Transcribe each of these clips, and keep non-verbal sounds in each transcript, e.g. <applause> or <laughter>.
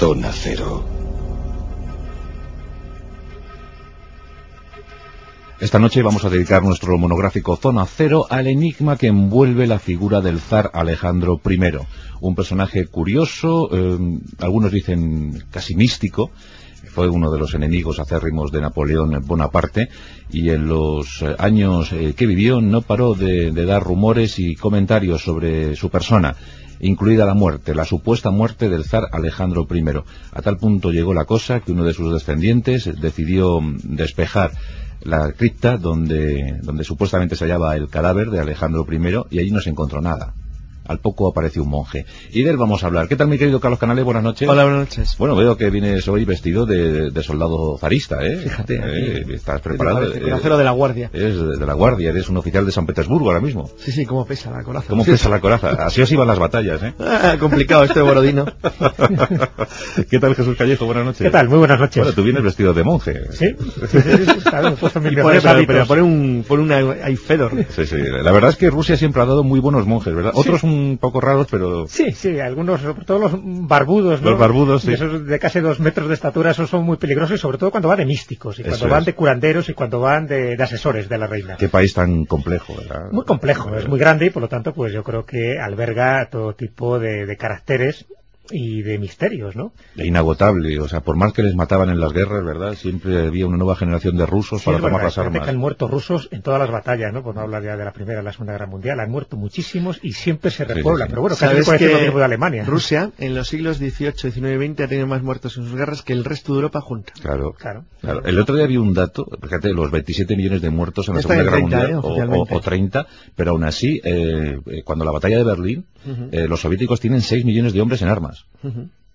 Zona Cero. Esta noche vamos a dedicar nuestro monográfico Zona Cero al enigma que envuelve la figura del zar Alejandro I. Un personaje curioso, eh, algunos dicen casi místico, fue uno de los enemigos acérrimos de Napoleón Bonaparte y en los eh, años eh, que vivió no paró de, de dar rumores y comentarios sobre su persona incluida la muerte, la supuesta muerte del zar Alejandro I. A tal punto llegó la cosa que uno de sus descendientes decidió mm, despejar la cripta donde, donde supuestamente se hallaba el cadáver de Alejandro I y allí no se encontró nada. Al poco apareció un monje. Y de él vamos a hablar. ¿Qué tal, mi querido Carlos Canales? Buenas noches. Hola, buenas noches. Bueno, veo que vienes hoy vestido de, de soldado zarista, ¿eh? Fíjate, Eh, estás preparado. De conocero de la guardia. Eres de, de la guardia, eres un oficial de San Petersburgo ahora mismo. Sí, sí, cómo pesa la coraza. ¿Cómo pesa la coraza? Así os iban las batallas, ¿eh? Ah, complicado este Borodino. <laughs> ¿Qué tal, Jesús Callejo? Buenas noches. ¿Qué tal? Muy buenas noches. Bueno, tú vienes vestido de monje. ¿Sí? Pero, pero pone un, pone una, hay Fedor. Sí, sí. La verdad es que Rusia siempre ha dado muy buenos monjes, ¿verdad? Otros un poco raros, pero... Sí, sí, algunos, sobre todo los barbudos, ¿no? Los barbudos, sí. Esos de casi dos metros de estatura, esos son muy peligrosos, y sobre todo cuando van de místicos, y Eso cuando van de curanderos, y cuando van de, de asesores de la reina. Qué país tan complejo, ¿verdad? Muy complejo, es muy grande, y por lo tanto, pues yo creo que alberga todo tipo de, de caracteres y de misterios, ¿no? E inagotable, o sea, por más que les mataban en las guerras, ¿verdad? Siempre había una nueva generación de rusos Sí, para tomar verdad, las armas. que han muerto rusos en todas las batallas, ¿no? Por no hablar ya de la Primera y la Segunda Guerra Mundial. Han muerto muchísimos y siempre se sí, repueblan. sí. Pero bueno, casi ¿Sabes se puede decir que lo mismo de Alemania. Rusia, en los siglos XVIII, XIX y XX, ha tenido más muertos en sus guerras que el resto de Europa junta. Claro. Claro. Claro. El otro día vi un dato, fíjate, los 27 millones de muertos en la Está Segunda en Guerra 30, Mundial, ¿eh? o- o, o 30, pero aún así, eh, eh, cuando la batalla de Berlín, Ujú. eh, los soviéticos tienen 6 millones de hombres en armas.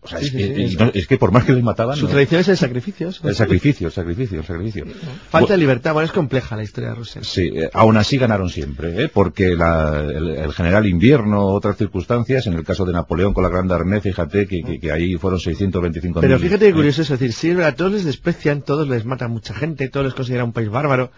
O sea, Sí, es, sí, que, sí, y sí. no- es que por más que les mataban... Su no- tradición es el sacrificio. el sacrificio, el sacrificio, el sacrificio. Falta de libertad. Bueno, es compleja la historia de Rusia. Sí, eh, aún así ganaron siempre, ¿eh? porque la- el, el general invierno, otras circunstancias, en el caso de Napoleón con la Grande Armée, fíjate que, que- que ahí fueron 625 Pero fíjate qué curioso es decir, sí, verdad, todos les desprecian, todos les matan mucha gente, todos les consideran un país bárbaro.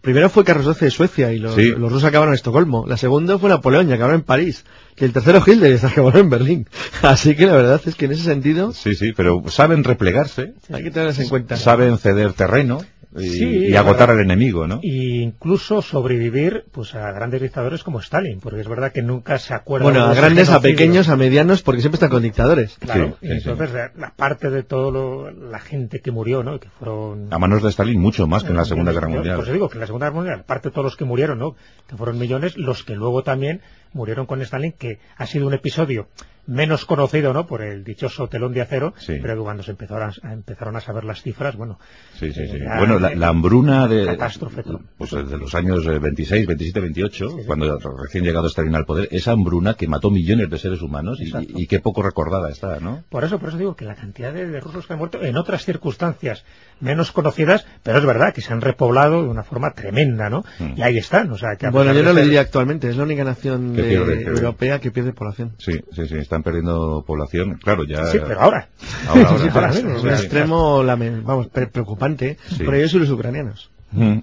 Primero fue Carlos XII de Suecia y los, Sí. los rusos acabaron en Estocolmo. La segunda fue Napoleón y acabaron en París. Y el tercero Hitler <laughs> y acabaron en Berlín. Así que la verdad es que en ese sentido Sí, sí, pero saben replegarse, hay que tenerlas en cuenta. saben ceder terreno y, Sí, y agotar verdad. al enemigo, ¿no? Y incluso sobrevivir pues a grandes dictadores como Stalin, porque es verdad que nunca se acuerda Bueno, de a los grandes, a pequeños, a medianos, porque siempre están con dictadores. Claro, Sí, y sí, entonces la- la parte de todo lo- la gente que murió, ¿no? Que fueron A manos de Stalin mucho más que en la Segunda Guerra Yo, Mundial. Pues digo que en la Segunda Guerra Mundial, aparte de todos los que murieron, ¿no? Que fueron millones, los que luego también murieron con Stalin, que ha sido un episodio menos conocido, ¿no? Por el dichoso telón de acero, Sí. pero que cuando se empezaron a, empezaron a saber las cifras, bueno, Sí, sí, Bueno, la, la hambruna de, catástrofe, pues de los años eh, 26, 27, 28, Sí, sí. cuando recién llegado Stalin al poder, esa hambruna que mató millones de seres humanos y, y qué poco recordada está, ¿no? Por eso, por eso digo que la cantidad de, de rusos que han muerto en otras circunstancias menos conocidas, pero es verdad que se han repoblado de una forma tremenda, ¿no? Mm. Y ahí están, o sea, que a Bueno, yo no ser- diría actualmente, es la única nación Que de- pierde, que- europea que pierde población. Sí, sí, sí, están perdiendo población. Claro, ya... Sí, pero ahora. Ahora, ahora, <laughs> Sí, sí, pero ahora, es un extremo, vamos, pre- preocupante, por ellos y los ucranianos.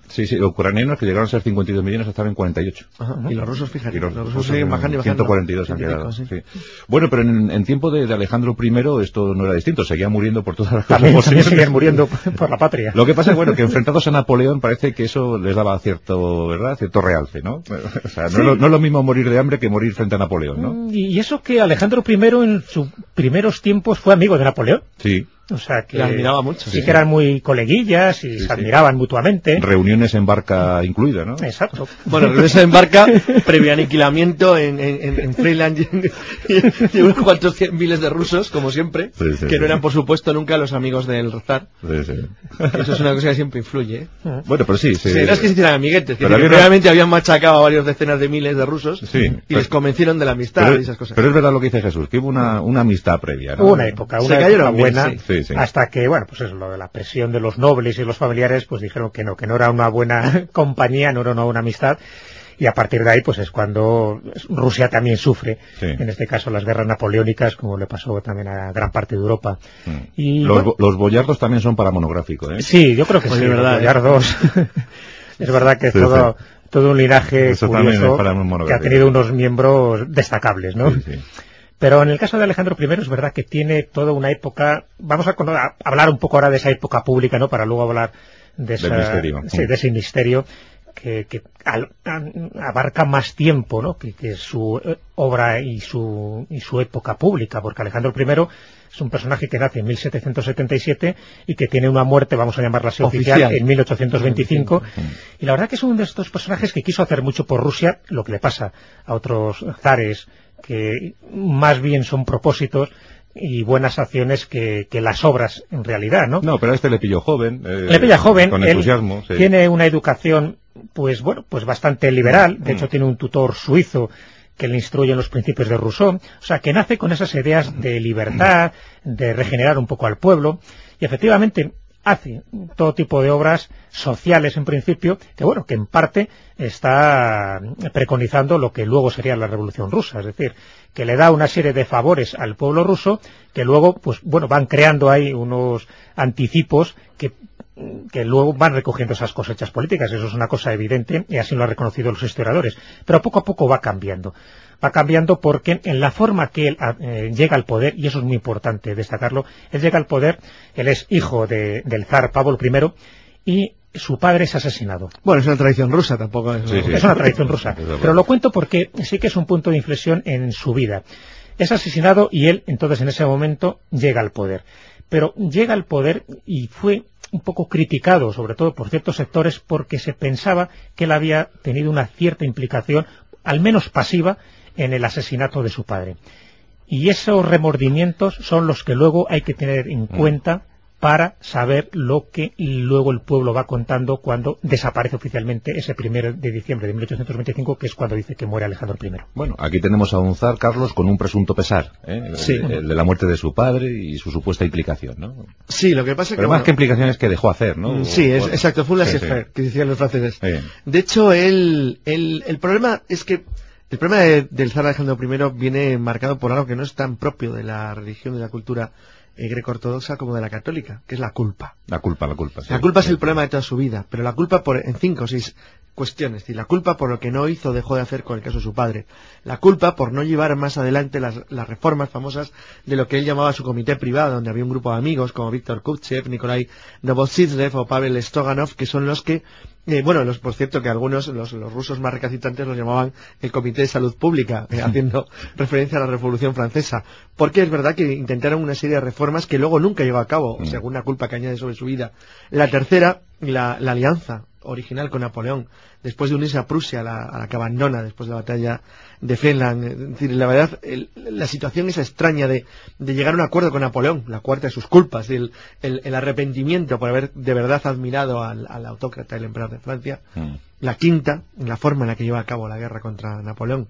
Sí, sí, los ucranianos que llegaron a ser 52 millones estaban en 48. Ajá, Y los rusos, fíjate, Y los, rusos siguen bajando y bajando. 142 han quedado. pico, sí. sí. Bueno, pero en, en tiempo de, de Alejandro I esto no era distinto, seguía muriendo por todas las cosas posibles. <laughs> siguen muriendo por la patria. Lo que pasa es bueno, que enfrentados a Napoleón parece que eso les daba cierto, ¿verdad? Cierto realce, ¿no? <laughs> O sea, no, es lo, no es lo mismo morir de hambre que morir frente a Napoleón, ¿no? Mm, Y eso que Alejandro I en sus primeros tiempos fue amigo de Napoleón. Sí. O sea que admiraba mucho, Sí, sí, que eran muy coleguillas y Sí, se sí. admiraban mutuamente. Reuniones en barca incluida, ¿no? Exacto. Bueno, regresa en barca, previo aniquilamiento en, en, en, Freeland y, unos cuantos cien miles de rusos, como siempre, Sí, sí, que sí. no eran, por supuesto, nunca los amigos del zar. Sí, sí. Eso es una cosa que siempre influye. ¿eh? Bueno, pero sí, sí. Sí, no es que se hicieran amiguetes, que, Pero que había una- realmente habían machacado a varios decenas de miles de rusos Sí, y pero- les convencieron de la amistad pero, y esas cosas. pero es verdad lo que dice Jesús, que hubo una, una amistad previa, ¿no? Una época, Se una cayeron época buena, sí. Hasta que, bueno, pues eso, lo de la presión de los nobles y los familiares, pues dijeron que no, que no era una buena <laughs> compañía, no era una buena amistad, y a partir de ahí, pues es cuando Rusia también sufre, Sí. en este caso las guerras napoleónicas, como le pasó también a gran parte de Europa. Mm. Y, los, bueno, los boyardos también son para monográfico, ¿eh? Sí, yo creo que Oye, sí, verdad, los ¿eh? boyardos. <laughs> <laughs> es verdad que es Sí, todo, sí. todo un linaje Eso también curioso es para un que ha tenido unos miembros destacables, ¿no? Pero en el caso de Alejandro I es verdad que tiene toda una época, vamos a, hablar un poco ahora de esa época pública, ¿no? Para luego hablar de, de ese misterio que, abarca más tiempo ¿no? que, su eh, obra y su, y su época pública, porque Alejandro I es un personaje que nace en 1777 y que tiene una muerte, vamos a llamarla así oficial, en 1825. Y la verdad que es uno de estos personajes que quiso hacer mucho por Rusia, lo que le pasa a otros zares que más bien son propósitos y buenas acciones que, las obras en realidad, ¿no? No, pero a este le pilló joven. Eh, le pilla joven. Con entusiasmo. Tiene una educación pues bueno, pues bastante liberal, de hecho mm. tiene un tutor suizo que le instruye en los principios de Rousseau, o sea, que nace con esas ideas de libertad, de regenerar un poco al pueblo, y efectivamente hace todo tipo de obras sociales en principio, que bueno, que en parte está preconizando lo que luego sería la Revolución Rusa, es decir, que le da una serie de favores al pueblo ruso que luego, pues bueno, van creando ahí unos anticipos que que luego van recogiendo esas cosechas políticas, eso es una cosa evidente y así lo han reconocido los historiadores, pero poco a poco va cambiando. Va cambiando porque en la forma que él eh, llega al poder, y eso es muy importante destacarlo, él llega al poder, él es hijo del zar Pablo I y su padre es asesinado. Bueno, es una tradición rusa, tampoco es... Es una tradición rusa, pero lo cuento porque sí que es un punto de inflexión en su vida. Es asesinado y él, entonces, en ese momento, llega al poder. Pero llega al poder y fue un poco criticado, sobre todo por ciertos sectores, porque se pensaba que él había tenido una cierta implicación, al menos pasiva, en el asesinato de su padre. Y esos remordimientos son los que luego hay que tener en mm. cuenta para saber lo que luego el pueblo va contando cuando desaparece oficialmente ese primero de diciembre de 1825, que es cuando dice que muere Alejandro I. Bueno, aquí tenemos a un zar, Carlos, con un presunto pesar, ¿eh? el, de la muerte de su padre y su supuesta implicación, ¿no? Sí, lo que pasa es que... Pero más que implicaciones que dejó hacer, ¿no? Sí, es, exacto, fue un sí, que decían los franceses. De hecho, él, el problema es que el problema del zar Alejandro I viene marcado por algo que no es tan propio de la religión y la cultura eh, greco-ortodoxa como de la católica, que es la culpa. La culpa, la culpa. la culpa es el problema de toda su vida, pero la culpa por, en cinco o seis cuestiones. Y la culpa por lo que no hizo, dejó de hacer con el caso de su padre. La culpa por no llevar más adelante las, reformas famosas de lo que él llamaba su comité privado, donde había un grupo de amigos como Víctor Kutchev, Nikolai Novosibrev o Pavel Stoganov, que son los que eh, bueno, los, por cierto que algunos, los, rusos más recacitantes los llamaban el Comité de Salud Pública, eh, <laughs> haciendo referencia a la Revolución Francesa, porque es verdad que intentaron una serie de reformas que luego nunca llegó a cabo, mm. según la culpa que añade sobre su vida. La tercera, la, la alianza original con Napoleón, después de unirse a Prusia, a la, que abandona después de la batalla de. Es decir, la verdad, la situación esa extraña de, llegar a un acuerdo con Napoleón, la cuarta de sus culpas, el, el, arrepentimiento por haber de verdad admirado al, autócrata, el emperador de Francia. Mm. La quinta, la forma en la que lleva a cabo la guerra contra Napoleón.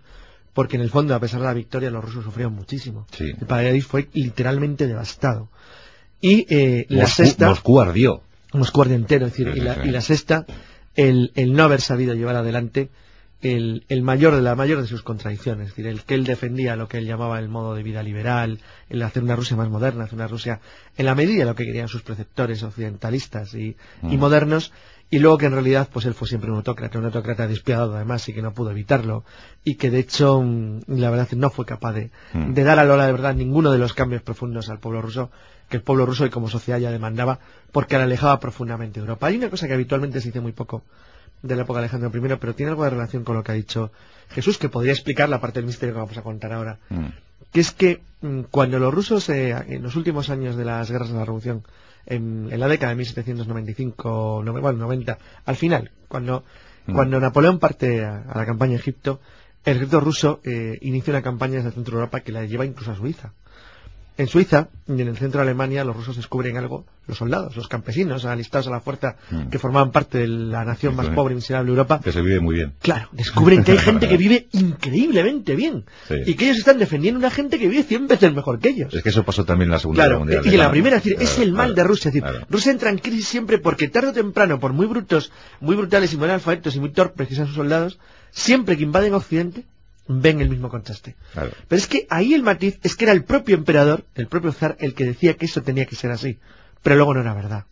Porque en el fondo, a pesar de la victoria, los rusos sufrieron muchísimo. El país fue literalmente devastado. Y eh, la sexta... Moscú ardió. Moscú ardió entero. Es decir, y, la, y la sexta el, no haber sabido llevar adelante el, mayor de la mayor de sus contradicciones, es decir, el que él defendía lo que él llamaba el modo de vida liberal, el hacer una Rusia más moderna, hacer una Rusia en la medida de lo que querían sus preceptores occidentalistas y, mm. modernos, y luego que en realidad pues él fue siempre un autócrata, un autócrata despiadado además y que no pudo evitarlo, y que de hecho mm, la verdad no fue capaz de, mm. de dar a la hora de verdad ninguno de los cambios profundos al pueblo ruso que el pueblo ruso y como sociedad ya demandaba, porque le alejaba profundamente de Europa. Hay una cosa que habitualmente se dice muy poco de la época de Alejandro I, pero tiene algo de relación con lo que ha dicho Jesús, que podría explicar la parte del misterio que vamos a contar ahora. Mm. Que es que mm, cuando los rusos, eh, en los últimos años de las guerras de la Revolución, en, la década de 1795, bueno, 90, al final, cuando, mm. cuando Napoleón parte a, la campaña en Egipto, el ejército ruso eh, inicia una campaña desde el centro de Europa que la lleva incluso a Suiza. En Suiza y en el centro de Alemania los rusos descubren algo, los soldados, los campesinos alistados a la fuerza mm. que formaban parte de la nación más pobre y miserable de Europa. Que se vive muy bien. Claro, descubren que hay gente que <laughs> vive increíblemente bien. Y que ellos están defendiendo una gente que vive cien veces mejor que ellos. Es que eso pasó también en la Segunda Guerra Mundial. Y en la primera, es, el mal de Rusia. Es decir, Rusia entra en crisis siempre porque tarde o temprano, por muy brutos, muy brutales y muy alfabetos y muy torpes que sean sus soldados, siempre que invaden Occidente, ven el mismo contraste. Pero es que ahí el matiz es que era el propio emperador, el propio zar, el que decía que eso tenía que ser así. Pero luego no era verdad.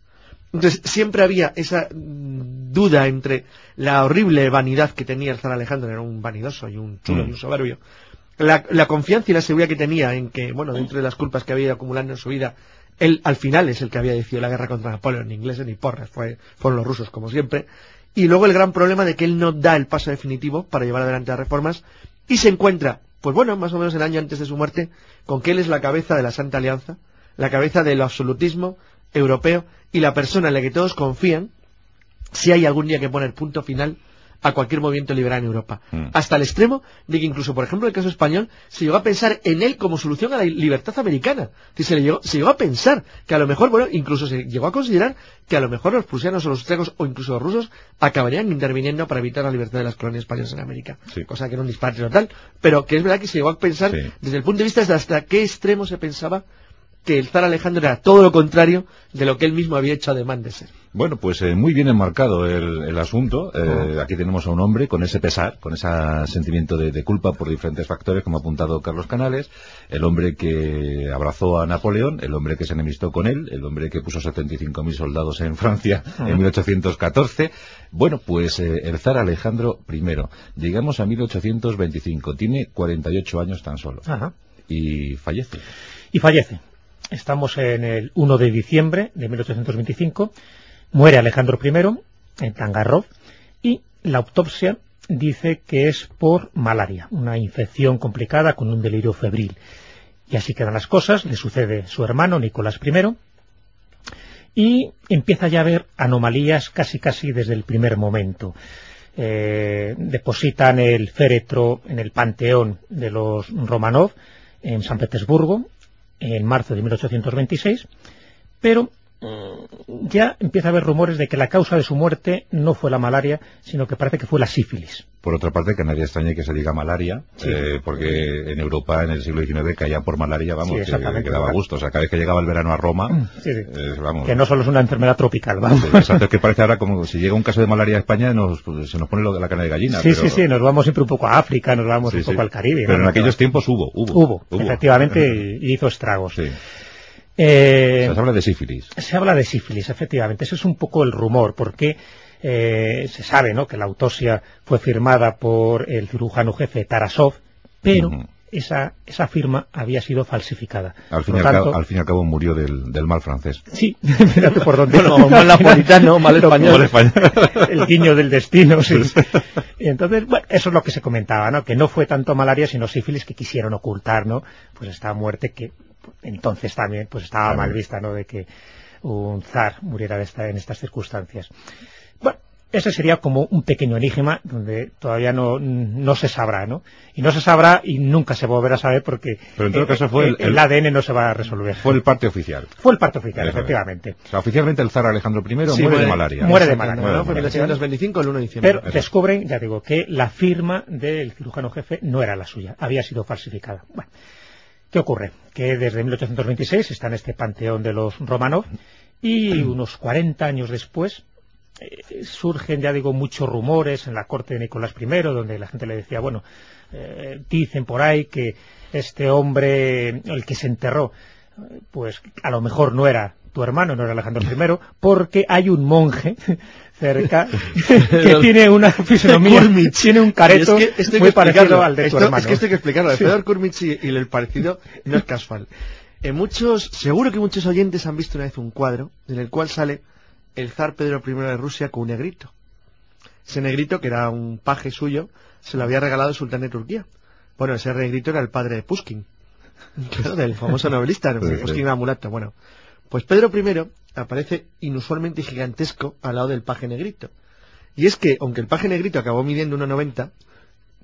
Entonces siempre había esa mm, duda entre la horrible vanidad que tenía el zar Alejandro, era un vanidoso y un chulo y un mm. soberbio, la, confianza y la seguridad que tenía en que, bueno, dentro de las culpas que había ido acumulando en su vida, él al final es el que había decidido la guerra contra Napoleón, ni ingleses ni porras, fue, fueron los rusos como siempre. Y luego el gran problema de que él no da el paso definitivo para llevar adelante las reformas y se encuentra, pues bueno, más o menos el año antes de su muerte, con que él es la cabeza de la Santa Alianza, la cabeza del absolutismo europeo y la persona en la que todos confían si hay algún día que poner punto final a cualquier movimiento liberal en Europa. Mm. Hasta el extremo de que incluso, por ejemplo, en el caso español, se llegó a pensar en él como solución a la libertad americana. Se, llegó, se llegó a pensar que a lo mejor, bueno, incluso se llegó a considerar que a lo mejor los prusianos o los austriacos o incluso los rusos acabarían interviniendo para evitar la libertad de las colonias españolas en América. Cosa que era un disparate total, pero que es verdad que se llegó a pensar desde el punto de vista de hasta qué extremo se pensaba que el zar Alejandro era todo lo contrario de lo que él mismo había hecho además de ser. Bueno, pues eh, muy bien enmarcado el, asunto. Eh, aquí tenemos a un hombre con ese pesar, con ese sentimiento de, culpa por diferentes factores, como ha apuntado Carlos Canales, el hombre que abrazó a Napoleón, el hombre que se enemistó con él, el hombre que puso 75.000 soldados en Francia en 1814. Bueno, pues eh, el zar Alejandro I. Llegamos a 1825. Tiene 48 años tan solo. Y fallece. Y fallece. Estamos en el 1 de diciembre de 1825. Muere Alejandro I en Tangarrov y la autopsia dice que es por malaria, una infección complicada con un delirio febril. Y así quedan las cosas, le sucede su hermano Nicolás I, y empieza ya a haber anomalías casi casi desde el primer momento. Eh, depositan el féretro en el panteón de los Romanov en San Petersburgo en marzo de 1826, pero ya empieza a haber rumores de que la causa de su muerte no fue la malaria, sino que parece que fue la sífilis. Por otra parte, que nadie extrañe que se diga malaria, eh, porque en Europa en el siglo XIX caía por malaria, vamos, que, daba gusto. O sea, cada vez que llegaba el verano a Roma, mm, eh, que no solo es una enfermedad tropical, vamos. exacto, es que parece ahora como si llega un caso de malaria a España, nos, pues, se nos pone lo de la carne de gallina. Sí, sí, sí, nos vamos siempre un poco a África, nos vamos un poco al Caribe. Pero en aquellos tiempos hubo, hubo. Hubo, efectivamente, y hizo estragos. Eh, se habla de sífilis. Se habla de sífilis, efectivamente. Ese es un poco el rumor, porque eh, se sabe ¿no? que la autopsia fue firmada por el cirujano jefe Tarasov, pero esa, esa firma había sido falsificada. Al fin, y, al cabo, murió del, del, mal francés. Sí, <laughs> fíjate por dónde. mal napolitano, mal español. <laughs> el guiño del destino, <laughs> sí. Y entonces, bueno, eso es lo que se comentaba, ¿no? Que no fue tanto malaria, sino sífilis que quisieron ocultar, ¿no? Pues esta muerte que entonces también pues estaba mal vista, ¿no? De que un zar muriera de esta, en estas circunstancias. Bueno, ese sería como un pequeño enigma donde todavía no, no se sabrá, ¿no? Y no se sabrá y nunca se volverá a saber porque Pero en todo caso fue el, ADN no se va a resolver. Fue el parte oficial. Fue el parte oficial, efectivamente. O sea, oficialmente el zar Alejandro I muere de malaria. Muere de malaria. ¿no? Fue el 25 el 1 de diciembre. Pero descubren, ya digo, que la firma del cirujano jefe no era la suya, había sido falsificada. Bueno, ¿qué ocurre? Que desde 1826 está en este panteón de los Romanov y <clears throat> unos 40 años después eh, surgen, ya digo, muchos rumores en la corte de Nicolás I, donde la gente le decía, bueno, eh, dicen por ahí que este hombre, el que se enterró, pues a lo mejor no era tu hermano, no era Alejandro I, porque hay un monje <laughs> cerca <laughs> que tiene una fisonomía, tiene un careto muy parecido al de tu hermano. Es que esto hay que explicarlo, el Fedor Kurmich y, el parecido no es casual. En muchos, seguro que muchos oyentes han visto una vez un cuadro en el cual sale el zar Pedro I de Rusia con un negrito. Ese negrito, que era un paje suyo, se lo había regalado el sultán de Turquía. Bueno, ese negrito era el padre de Pushkin, <laughs> del famoso novelista, Pushkin era mulato. Bueno, pues Pedro I aparece inusualmente gigantesco al lado del paje negrito. Y es que, aunque el paje negrito acabó midiendo 1,90,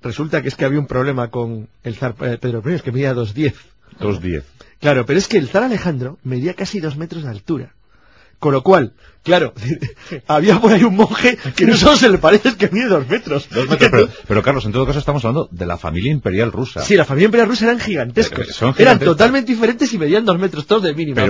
resulta que es que había un problema con el zar eh, Pedro I, es que medía 2,10. 2,10. Claro, pero es que el zar Alejandro medía casi 2 metros de altura. Con lo cual, claro, <laughs> había por ahí un monje que no solo se le parece que mide dos metros. pero, Carlos, en todo caso estamos hablando de la familia imperial rusa. Sí, la familia imperial rusa eran gigantescos. Eran totalmente diferentes y medían dos metros todos de mínimo.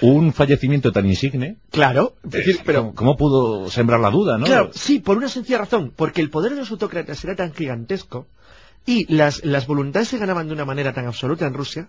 un fallecimiento tan insigne. Claro, pero ¿cómo pudo sembrar la duda, no? Claro, sí, por una sencilla razón, porque el poder de los autócratas era tan gigantesco y las, las voluntades se ganaban de una manera tan absoluta en Rusia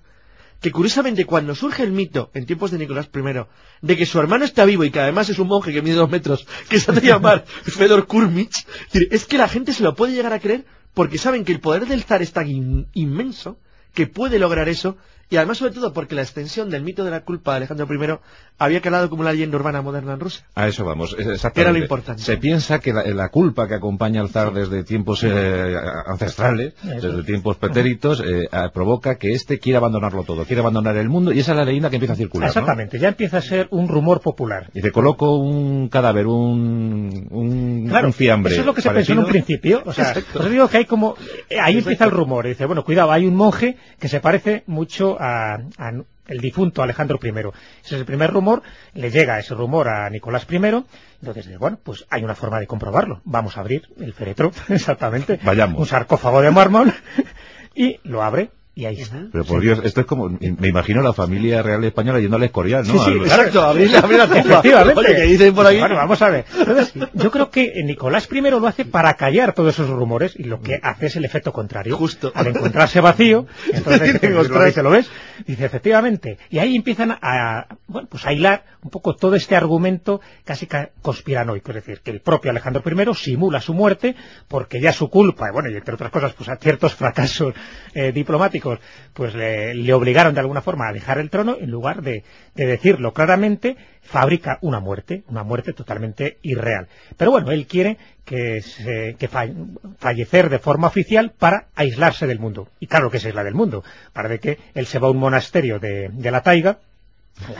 que curiosamente cuando surge el mito, en tiempos de Nicolás I, de que su hermano está vivo y que además es un monje que mide dos metros, que se hace llamar <laughs> Fedor Kurmich, es que la gente se lo puede llegar a creer porque saben que el poder del zar es tan inmenso que puede lograr eso y además, sobre todo, porque la extensión del mito de la culpa de Alejandro I había calado como una leyenda urbana moderna en Rusia. A eso vamos, exactamente. Era lo importante. Se piensa que la, culpa que acompaña al zar desde tiempos eh, ancestrales, desde tiempos pretéritos, eh, provoca que éste quiera abandonarlo todo, quiere abandonar el mundo, y esa es la leyenda que empieza a circular. Exactamente, ya empieza a ser un rumor popular. Y te coloco un cadáver, un, un, claro, fiambre. Eso es lo que se pensó en un principio. O sea, os digo que hay como. Eh, ahí empieza el rumor. dice, bueno, cuidado, hay un monje que se parece mucho a, el difunto Alejandro I. Ese es el primer rumor, le llega ese rumor a Nicolás I, entonces, bueno, pues hay una forma de comprobarlo. Vamos a abrir el féretro, <laughs> exactamente. Vayamos. Un sarcófago de mármol, <laughs> y lo abre, y ahí está. Pero por Dios, esto es como, me imagino la familia real española yendo al Escorial, ¿no? Sí, sí, exacto, abrir, la <laughs> Efectivamente. Oye, dicen por ahí? Bueno, vamos a ver. Entonces, yo creo que Nicolás I lo hace para callar todos esos rumores y lo que hace es el efecto contrario. Justo. Al encontrarse vacío, <laughs> entonces, se lo ves, dice, efectivamente. Y ahí empiezan a, bueno, pues a hilar un poco todo este argumento casi conspiranoico, es decir, que el propio Alejandro I simula su muerte porque ya su culpa, bueno, y entre otras cosas, pues a ciertos fracasos eh, diplomáticos, pues le, obligaron de alguna forma a dejar el trono, en lugar de, decirlo claramente, fabrica una muerte, una muerte totalmente irreal. Pero bueno, él quiere que, fallecer de forma oficial para aislarse del mundo. Y claro que se aísla del mundo, para de que él se va a un monasterio de la taiga,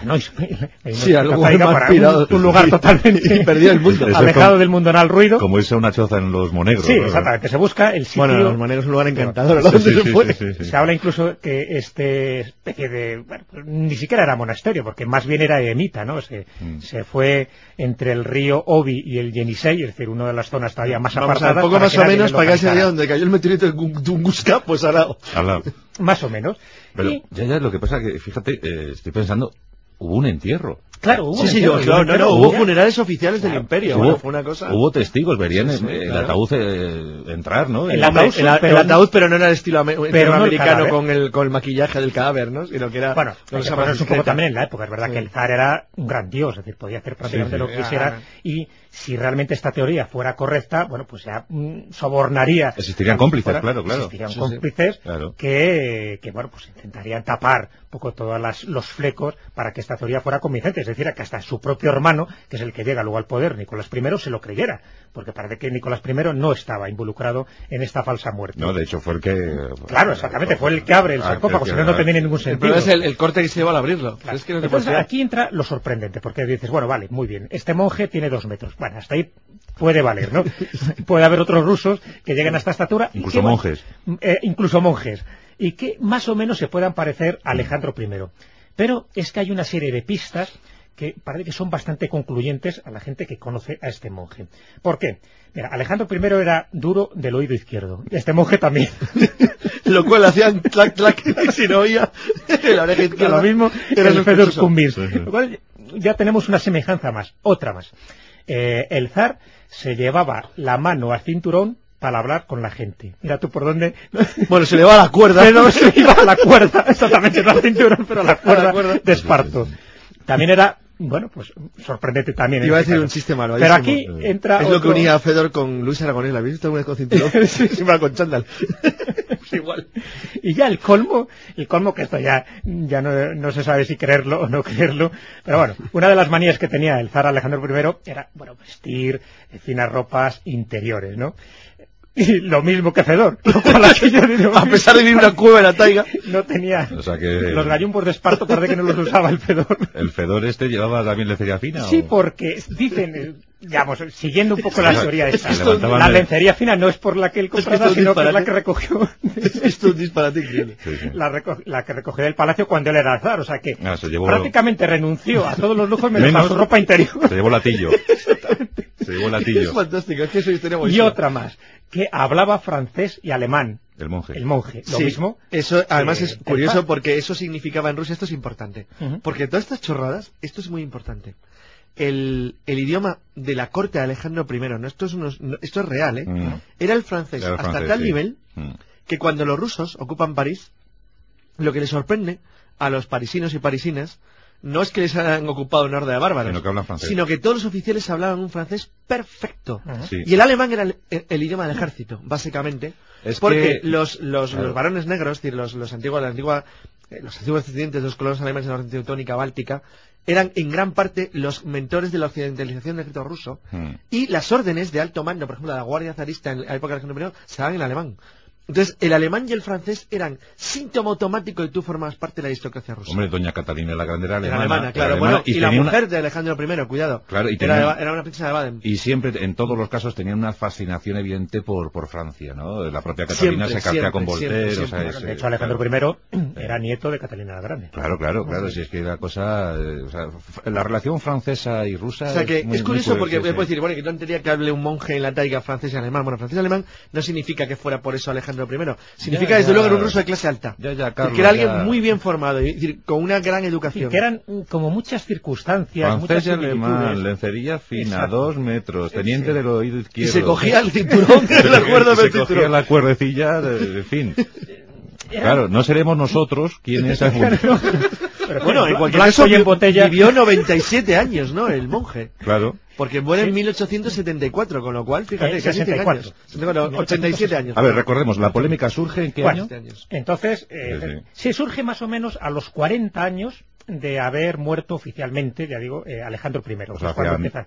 no, sí, algo para un, lugar totalmente <laughs> perdido el mundo. <laughs> alejado del del al ruido. Como irse a una choza en los monegros. Sí, exactamente. Se busca el sitio... Bueno, los monegros es un lugar encantador. se, habla incluso que este especie de... Bueno, ni siquiera era monasterio, porque más bien era eremita, ¿no? Se, mm. se fue entre el río Obi y el Yenisei, es decir, una de las zonas todavía más apartadas. poco más o menos para que ese día donde cayó el meteorito de Tunguska, pues al lado. Al lado. Más o menos. Pero ya, ya, lo que pasa que, fíjate, eh, estoy pensando, hubo un entierro. Claro, hubo, sí, sí, claro, no, no, hubo funerales oficiales del imperio. Hubo, fue una cosa... hubo testigos, verían el ataúd eh, entrar, ¿no? El, ataúd, el, ataúd, pero no era el estilo, pero americano con, el, con el maquillaje del cadáver, ¿no? Sino que era... Bueno, es un poco también en la época, es verdad que el zar era un gran dios, es decir, podía hacer prácticamente lo que quisiera y si realmente esta teoría fuera correcta, bueno, pues ya mm, sobornaría... Existirían cómplices, claro, claro. Existirían cómplices Que, que, bueno, pues intentarían tapar un poco todos los flecos para que esta teoría fuera convincente, es decir, que hasta su propio hermano, que es el que llega luego al poder, Nicolás I, se lo creyera, porque parece que Nicolás I no estaba involucrado en esta falsa muerte. No, de hecho fue el que... Claro, exactamente, fue el que abre el sarcófago, si no, no tenía ningún sentido. Pero es el, corte que se lleva al abrirlo. Es que Entonces, aquí entra lo sorprendente, porque dices, bueno, vale, muy bien, este monje tiene dos metros, hasta ahí puede valer, ¿no? <laughs> puede haber otros rusos que lleguen a esta estatura. Incluso monjes. Eh, incluso monjes. Y que más o menos se puedan parecer a Alejandro I. Pero es que hay una serie de pistas que parece que son bastante concluyentes a la gente que conoce a este monje. ¿Por qué? Mira, Alejandro I era duro del oído izquierdo. Este monje también. <laughs> Lo cual hacían clac, clac, <laughs> si no oía la oreja izquierda. Lo mismo era el Fedor. Lo cual ya tenemos una semejanza más, otra más. Eh, el zar se llevaba la mano al cinturón para hablar con la gente. Mira tú por dónde... <laughs> Bueno, se le va a la cuerda. Pero se le iba a la cuerda, exactamente, no al cinturón, pero a la cuerda, de esparto. También era bueno, pues sorprendente también. Iba a decir un chiste malo. Pero aquí entra Es lo que unía a Fedor con Luis Aragonés. ¿La habéis visto alguna vez con cinturón? <laughs> sí, con chándal. <laughs> <laughs> igual. Y ya el colmo, el colmo que esto ya, ya no, no, se sabe si creerlo o no creerlo, pero bueno, una de las manías que tenía el zar Alejandro I era, bueno, vestir finas ropas interiores, ¿no? Y lo mismo que Fedor. <laughs> a pesar de vivir una cueva en la taiga. No tenía. Los gallumbos de Esparto parece que no los usaba el Fedor. ¿El Fedor este llevaba también lencería fina? Sí, porque dicen, digamos, siguiendo un poco la teoría esta. la lencería fina no es por la que él compraba, sino por la que recogió. <laughs> Esto es disparate La, que recogió del palacio cuando él era azar. O sea que ah, prácticamente renunció a todos los lujos menos, <laughs> a su ropa interior. Se llevó latillo. <laughs> Se llevó latillo. Es fantástico, es que eso historia Y otra más que hablaba francés y alemán. El monje. El monje, lo mismo. Eso además es curioso porque eso significaba en Rusia, esto es importante. Porque todas estas chorradas, esto es muy importante. El, idioma de la corte de Alejandro I, ¿no? esto, es esto es real, ¿eh? Mm. era el francés, hasta tal nivel mm. que cuando los rusos ocupan París, lo que les sorprende a los parisinos y parisinas no es que les hayan ocupado un orden de bárbaros, sino que, hablan francés. sino que todos los oficiales hablaban un francés perfecto. Y el alemán era el, idioma del ejército, básicamente, porque los, los, los, varones negros, es decir, los, los antiguos, la antigua, los antiguos descendientes de los colonos alemanes en la región teutónica báltica, eran en gran parte los mentores de la occidentalización del ejército ruso hmm. y las órdenes de alto mando, por ejemplo, la Guardia Zarista en la época del Ejército se daban en alemán. Entonces, el alemán y el francés eran síntoma automático de que tú formabas parte de la aristocracia rusa. Hombre, doña Catalina la Grande era alemana. claro. y, la mujer de Alejandro I, cuidado. Claro, y era, una princesa de Baden. Y siempre, en todos los casos, tenía una fascinación evidente por, por Francia, ¿no? La propia Catalina se castea con Voltaire. de hecho, Alejandro I <clears throat> era nieto de Catalina la Grande. Claro, claro, claro. Si es que la cosa... Eh, o sea, la relación francesa y rusa... O sea, que es, curioso porque me puedes decir, bueno, que no tendría que hable un monje en la taiga francés y alemán. Bueno, francés y alemán no significa que fuera por eso Alejandro I significa desde luego era un ruso de clase alta. que era alguien muy bien formado, y, con una gran educación. que eran mm, como muchas circunstancias, Francés y alemán, lencería fina, dos metros, teniente del oído izquierdo. Y se cogía el <laughs> cinturón de la cuerda Se cogía la cuerdecilla, de, fin. <laughs> Claro, no seremos nosotros quienes... <laughs> Pero bueno, en cualquier caso vivió 97 años, ¿no? El monje. Claro. Porque muere en 1874, con lo cual, fíjate, 64. Años. 87 años. A ver, recordemos, la polémica surge en qué año? Entonces, eh, se surge más o menos a los 40 años de haber muerto oficialmente, ya digo, eh, Alejandro I. O sea,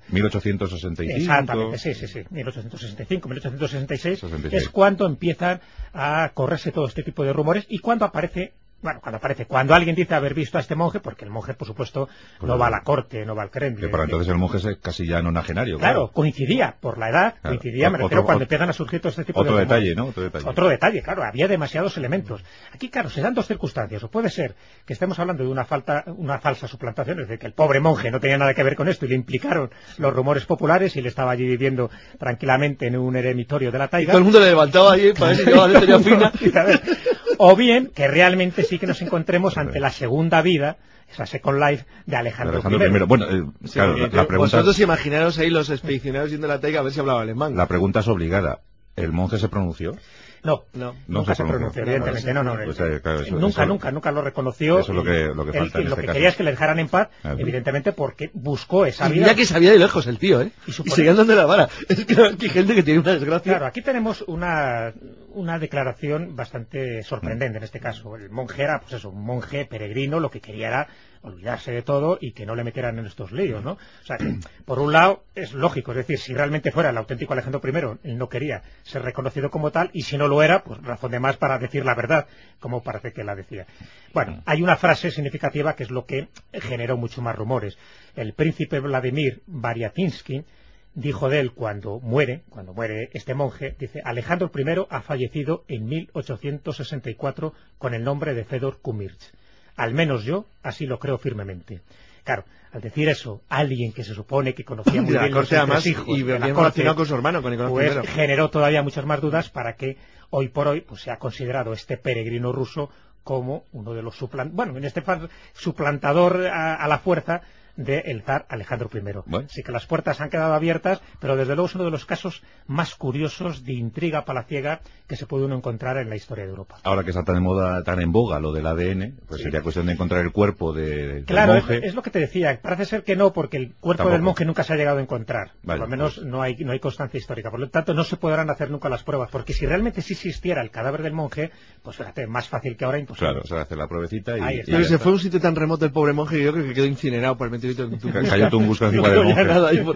1865. Exactamente, sí, sí, sí. 1865, 1866 es cuando empiezan a correrse todo este tipo de rumores y cuando aparece bueno, cuando aparece, cuando alguien dice haber visto a este monje, porque el monje, por supuesto, pues no va a la corte, no va al Kremlin. Que para entonces el monje es casi ya nonagenario. Claro, claro coincidía, por la edad, coincidía, me refiero cuando empiezan a surgir todo este tipo otro de... Detalle, ¿no? Otro detalle, Otro detalle, claro, había demasiados elementos. Aquí, claro, se dan dos circunstancias, o puede ser que estemos hablando de una, falta, una falsa suplantación, es decir, que el pobre monje no tenía nada que ver con esto y le implicaron los rumores populares y él estaba allí viviendo tranquilamente en un eremitorio de la taiga. todo el mundo le levantaba ahí para ver si tenía fina. <laughs> o bien que realmente sí que nos encontremos ante la segunda vida esa Second Life de Alejandro, I. Bueno, eh, claro, la, pregunta... Vosotros imaginaros ahí los expedicionarios yendo a la taiga a ver si hablaba alemán. La pregunta es obligada. ¿El monje se pronunció? No, no, nunca se, pronunció, evidentemente, no, no. Pues, eh, nunca, nunca, nunca lo reconoció. Eso es lo que, lo que falta Lo este que quería es que le dejaran en paz, evidentemente, porque buscó esa vida. mira que sabía de lejos el tío, ¿eh? Y, seguía dando la vara. <laughs> Es que hay gente que tiene una desgracia. Claro, aquí tenemos una, una declaración bastante sorprendente en este caso. El monje era, pues eso, un monje peregrino, lo que quería era olvidarse de todo y que no le metieran en estos líos, ¿no? O sea, <clears throat> por un lado, es lógico, es decir, si realmente fuera el auténtico Alejandro I, él no quería ser reconocido como tal, y si no lo era, pues razón de más para decir la verdad, como parece que la decía. Bueno, hay una frase significativa que es lo que generó mucho más rumores. El príncipe Vladimir Variatinsky dijo de él cuando muere, cuando muere este monje, dice, Alejandro I ha fallecido en 1864 con el nombre de Fedor Kumirch. Al menos yo así lo creo firmemente. Claro, al decir eso, alguien que se supone que conocía <laughs> muy bien los hijos y la con su hermano, con pues generó todavía muchas más dudas para que hoy por hoy pues sea considerado este peregrino ruso como uno de los suplantadores, bueno, en este suplantador a la fuerza del zar Alejandro I. Así que las puertas han quedado abiertas, pero desde luego es uno de los casos más curiosos de intriga palaciega que se puede uno encontrar en la historia de Europa. Ahora que está tan de moda, tan en boga lo del ADN, pues sería cuestión de encontrar el cuerpo de, claro, del monje. Es, es, lo que te decía, parece ser que no, porque el cuerpo del monje nunca se ha llegado a encontrar. por lo menos pues. no, hay, no hay constancia histórica. Por lo tanto, no se podrán hacer nunca las pruebas, porque si realmente sí existiera el cadáver del monje, pues fíjate, más fácil que ahora imposible. Claro, se va a hacer la pruebecita y... pero se fue a un sitio tan remoto el pobre monje que yo creo que quedó incinerado por el meteorito <laughs> de tu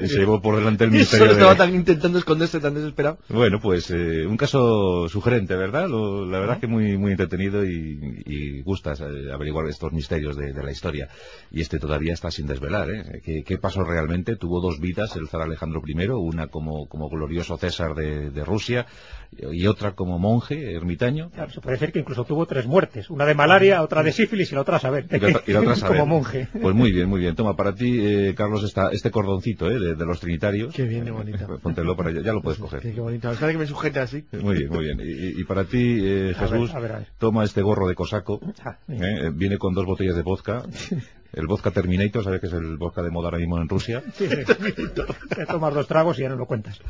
y se llevó por delante el ministerio. estaba tan intentando esconderse tan desesperado. Bueno, pues eh, un caso sugerente, ¿verdad? la verdad que muy muy entretenido y, y gustas eh, averiguar estos misterios de, la historia. Y este todavía está sin desvelar, ¿eh? ¿Qué, pasó realmente? Tuvo dos vidas el zar Alejandro I, una como, como glorioso César de, Rusia y otra como monje, ermitaño. Claro, se puede decir que incluso tuvo tres muertes, una de malaria, otra de sífilis y la otra a saber. Y la, otra a <laughs> saber. como monje. Pues muy bien, muy bien. Toma, para ti, eh, Carlos, está este cordoncito eh, de, los trinitarios. Qué bien, qué bonito. Póntelo para allá, ya lo puedes coger. Qué, qué bonito. Es que me sujete así. Muy bien, muy bien. Y, para ti, eh, Jesús, toma este gorro de cosaco. Ah, eh, viene con dos botellas de vodka. <laughs> El vodka Terminator, ¿sabes que es el vodka de moda ahora mismo en Rusia? Sí, <laughs> sí. Te tomas dos tragos y ya no lo cuentas.